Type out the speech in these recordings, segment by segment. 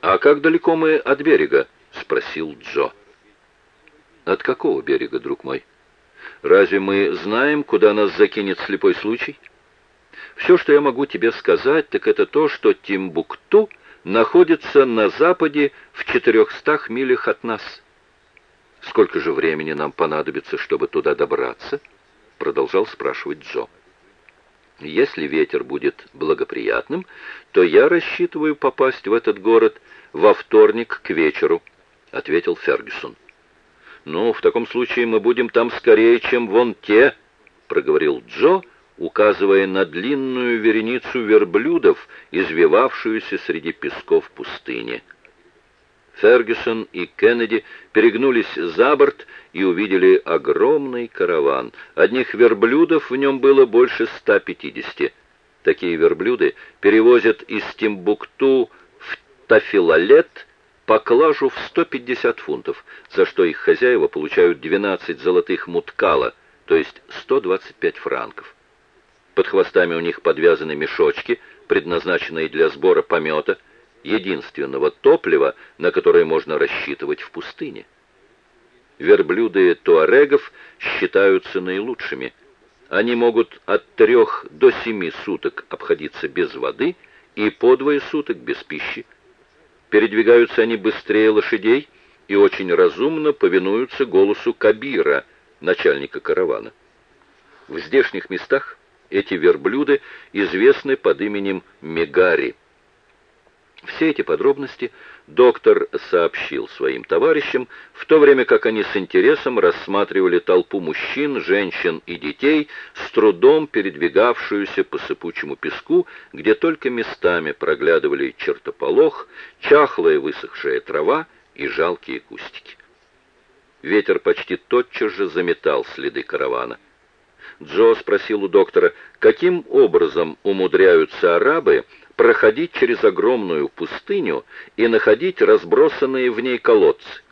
«А как далеко мы от берега?» — спросил Джо. «От какого берега, друг мой? Разве мы знаем, куда нас закинет слепой случай?» «Все, что я могу тебе сказать, так это то, что Тимбукту находится на западе в четырехстах милях от нас». «Сколько же времени нам понадобится, чтобы туда добраться?» — продолжал спрашивать Джо. «Если ветер будет благоприятным, то я рассчитываю попасть в этот город во вторник к вечеру», — ответил Фергюсон. «Ну, в таком случае мы будем там скорее, чем вон те», — проговорил Джо, указывая на длинную вереницу верблюдов, извивавшуюся среди песков пустыни. Фергюсон и Кеннеди перегнулись за борт и увидели огромный караван. Одних верблюдов в нем было больше 150. Такие верблюды перевозят из Тимбукту в Тафилалет поклажу в 150 фунтов, за что их хозяева получают 12 золотых муткала, то есть 125 франков. Под хвостами у них подвязаны мешочки, предназначенные для сбора помета – единственного топлива, на которое можно рассчитывать в пустыне. Верблюды туарегов считаются наилучшими. Они могут от трех до семи суток обходиться без воды и по двое суток без пищи. Передвигаются они быстрее лошадей и очень разумно повинуются голосу Кабира, начальника каравана. В здешних местах эти верблюды известны под именем Мегари – все эти подробности доктор сообщил своим товарищам, в то время как они с интересом рассматривали толпу мужчин, женщин и детей, с трудом передвигавшуюся по сыпучему песку, где только местами проглядывали чертополох, чахлая высохшая трава и жалкие кустики. Ветер почти тотчас же заметал следы каравана. Джо спросил у доктора, каким образом умудряются арабы проходить через огромную пустыню и находить разбросанные в ней колодцы.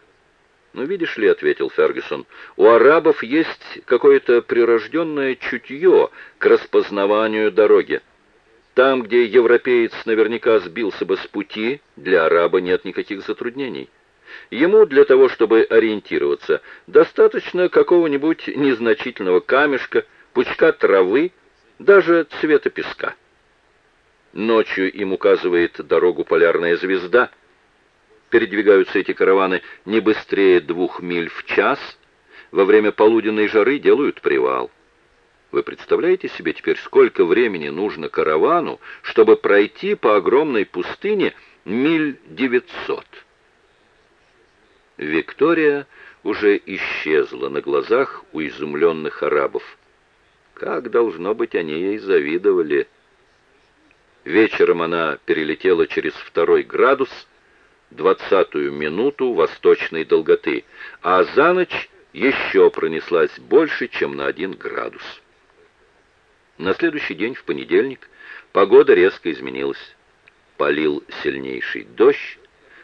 «Ну, видишь ли», — ответил Фергюсон, — «у арабов есть какое-то прирожденное чутье к распознаванию дороги. Там, где европеец наверняка сбился бы с пути, для араба нет никаких затруднений. Ему для того, чтобы ориентироваться, достаточно какого-нибудь незначительного камешка, пучка травы, даже цвета песка». Ночью им указывает дорогу полярная звезда. Передвигаются эти караваны не быстрее двух миль в час. Во время полуденной жары делают привал. Вы представляете себе теперь, сколько времени нужно каравану, чтобы пройти по огромной пустыне миль девятьсот? Виктория уже исчезла на глазах у изумленных арабов. Как, должно быть, они ей завидовали. Вечером она перелетела через второй градус, двадцатую минуту восточной долготы, а за ночь еще пронеслась больше, чем на один градус. На следующий день, в понедельник, погода резко изменилась. Полил сильнейший дождь,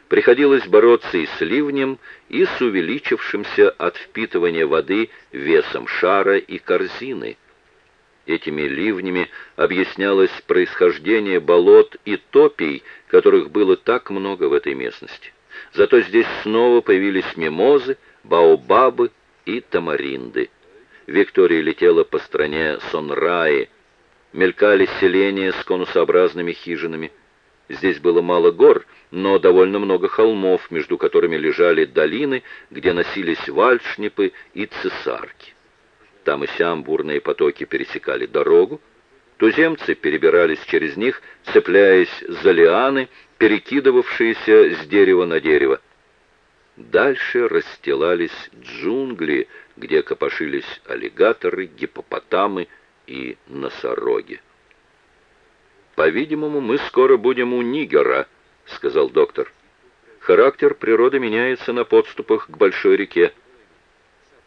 приходилось бороться и с ливнем, и с увеличившимся от впитывания воды весом шара и корзины – Этими ливнями объяснялось происхождение болот и топий, которых было так много в этой местности. Зато здесь снова появились мимозы, баобабы и тамаринды. Виктория летела по стране Сонраи. Мелькали селения с конусообразными хижинами. Здесь было мало гор, но довольно много холмов, между которыми лежали долины, где носились вальшнипы и цесарки. Там и сям бурные потоки пересекали дорогу. Туземцы перебирались через них, цепляясь за лианы, перекидывавшиеся с дерева на дерево. Дальше расстилались джунгли, где копошились аллигаторы, гипопотамы и носороги. «По-видимому, мы скоро будем у Нигера», — сказал доктор. «Характер природы меняется на подступах к большой реке.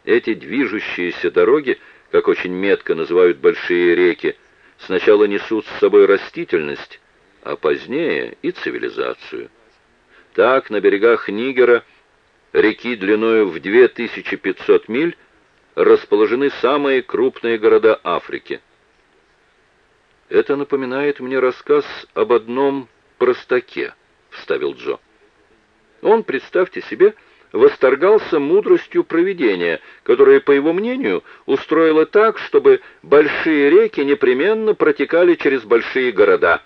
Эти движущиеся дороги, как очень метко называют большие реки, сначала несут с собой растительность, а позднее и цивилизацию. Так, на берегах Нигера, реки длиною в 2500 миль, расположены самые крупные города Африки. «Это напоминает мне рассказ об одном простаке», — вставил Джо. Он, представьте себе, восторгался мудростью провидения, которое, по его мнению, устроило так, чтобы большие реки непременно протекали через большие города.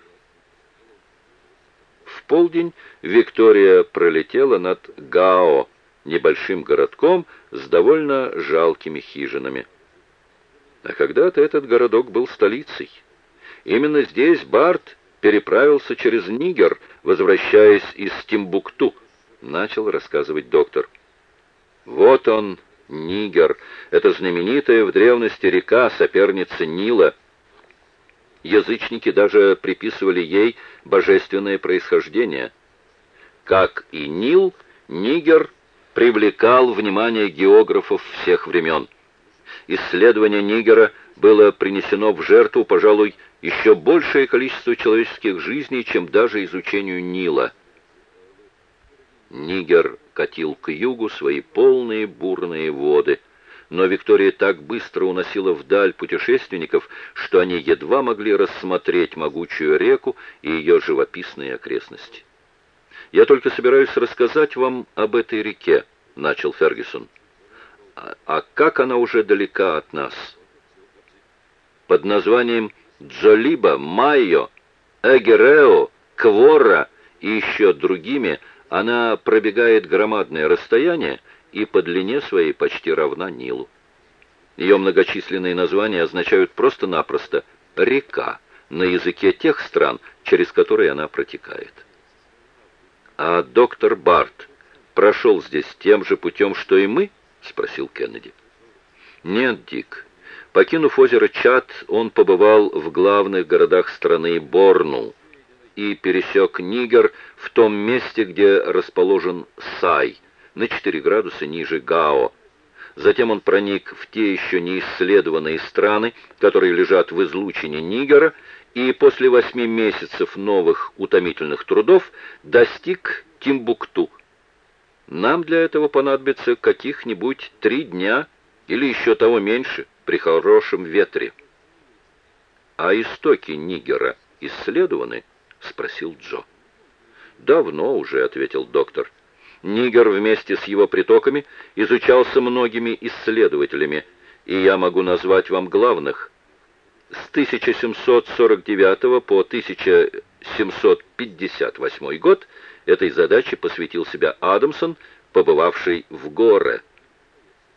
В полдень Виктория пролетела над Гао, небольшим городком с довольно жалкими хижинами. А когда-то этот городок был столицей. Именно здесь Барт переправился через Нигер, возвращаясь из Тимбукту, начал рассказывать доктор. Вот он, Нигер, это знаменитая в древности река, соперница Нила. Язычники даже приписывали ей божественное происхождение. Как и Нил, Нигер привлекал внимание географов всех времен. Исследование Нигера было принесено в жертву, пожалуй, еще большее количество человеческих жизней, чем даже изучению Нила. Нигер катил к югу свои полные бурные воды, но Виктория так быстро уносила вдаль путешественников, что они едва могли рассмотреть могучую реку и ее живописные окрестности. «Я только собираюсь рассказать вам об этой реке», — начал Фергюсон. «А, а как она уже далека от нас?» Под названием Джолиба, Майо, Эгерео, Квора и еще другими она пробегает громадное расстояние и по длине своей почти равна Нилу. Ее многочисленные названия означают просто-напросто «река» на языке тех стран, через которые она протекает. «А доктор Барт прошел здесь тем же путем, что и мы?» — спросил Кеннеди. «Нет, Дик. Покинув озеро Чад, он побывал в главных городах страны Борну и пересек Нигер в том месте, где расположен Сай, на 4 градуса ниже Гао. Затем он проник в те еще неисследованные страны, которые лежат в излучине Нигера, и после восьми месяцев новых утомительных трудов достиг Тимбукту. Нам для этого понадобится каких-нибудь три дня или еще того меньше при хорошем ветре. «А истоки Нигера исследованы?» — спросил Джо. «Давно уже», — ответил доктор. «Нигер вместе с его притоками изучался многими исследователями, и я могу назвать вам главных. С 1749 по 1758 год этой задаче посвятил себя Адамсон, побывавший в Горе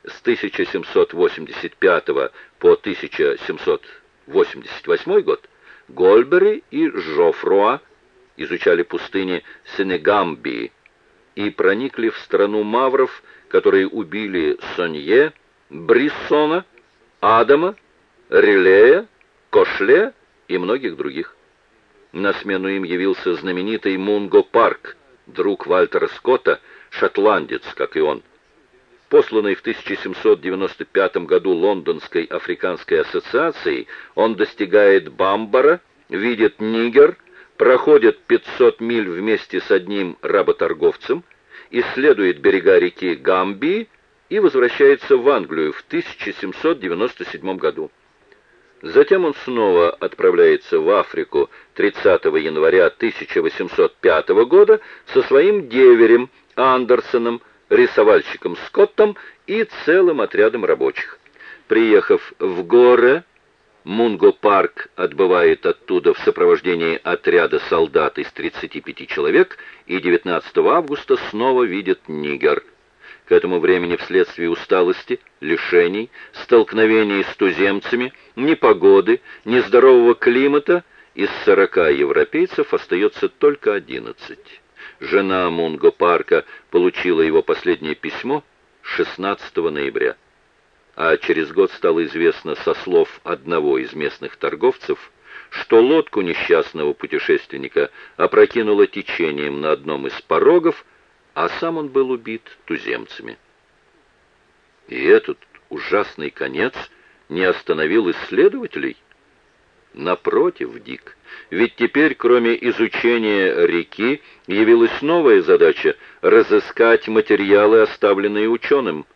с 1785 по 1788 год Гольбери и Жофруа изучали пустыни Сенегамбии и проникли в страну мавров, которые убили Сонье, Бриссона, Адама, Релея, Кошле и многих других. На смену им явился знаменитый Мунго Парк, друг Вальтера Скотта, шотландец, как и он посланный в 1795 году Лондонской африканской ассоциацией, он достигает Бамбара, видит Нигер, проходит 500 миль вместе с одним работорговцем, исследует берега реки Гамбии и возвращается в Англию в 1797 году. Затем он снова отправляется в Африку 30 января 1805 года со своим деверем Андерсоном, рисовальщиком Скоттом и целым отрядом рабочих. Приехав в горы, Мунго-парк отбывает оттуда в сопровождении отряда солдат из 35 человек и 19 августа снова видит Нигер. К этому времени вследствие усталости, лишений, столкновений с туземцами, непогоды, нездорового климата из 40 европейцев остается только 11. Жена Мунго Парка получила его последнее письмо 16 ноября. А через год стало известно со слов одного из местных торговцев, что лодку несчастного путешественника опрокинуло течением на одном из порогов, а сам он был убит туземцами. И этот ужасный конец не остановил исследователей? Напротив, Дик, ведь теперь, кроме изучения реки, явилась новая задача — разыскать материалы, оставленные ученым.